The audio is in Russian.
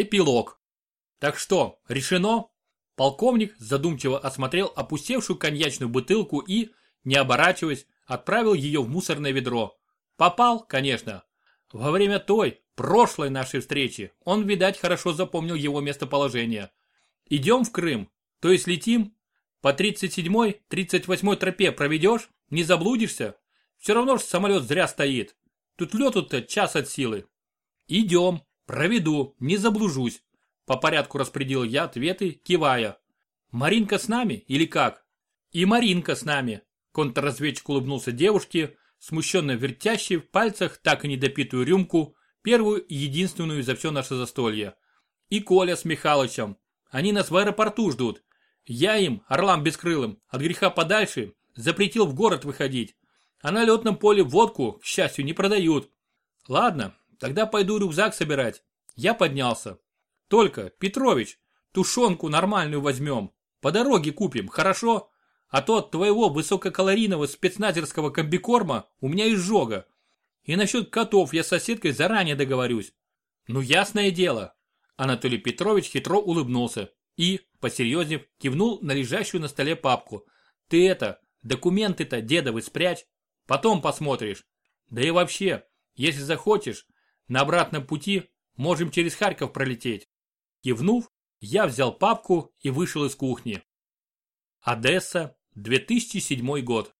Эпилог. Так что, решено? Полковник задумчиво осмотрел опустевшую коньячную бутылку и, не оборачиваясь, отправил ее в мусорное ведро. Попал, конечно. Во время той, прошлой нашей встречи, он, видать, хорошо запомнил его местоположение. Идем в Крым, то есть летим? По 37-й, 38-й тропе проведешь? Не заблудишься? Все равно же самолет зря стоит. Тут лету-то час от силы. Идем, проведу, не заблужусь. По порядку распределил я ответы, кивая. Маринка с нами или как? И Маринка с нами. Контрразведчик улыбнулся девушке, смущенно вертящей в пальцах так и недопитую рюмку, первую и единственную за все наше застолье. И Коля с Михалычем. Они нас в аэропорту ждут. Я им, орлам бескрылым, от греха подальше, запретил в город выходить. А на летном поле водку, к счастью, не продают. Ладно, тогда пойду рюкзак собирать. Я поднялся. Только, Петрович, тушенку нормальную возьмем. По дороге купим, хорошо? А то от твоего высококалорийного спецназерского комбикорма у меня изжога. И насчет котов я с соседкой заранее договорюсь. Ну ясное дело. Анатолий Петрович хитро улыбнулся и, посерьезнев, кивнул на лежащую на столе папку. Ты это, документы-то дедовы спрячь. Потом посмотришь. Да и вообще, если захочешь, на обратном пути можем через Харьков пролететь. Кивнув, я взял папку и вышел из кухни. Одесса, 2007 год.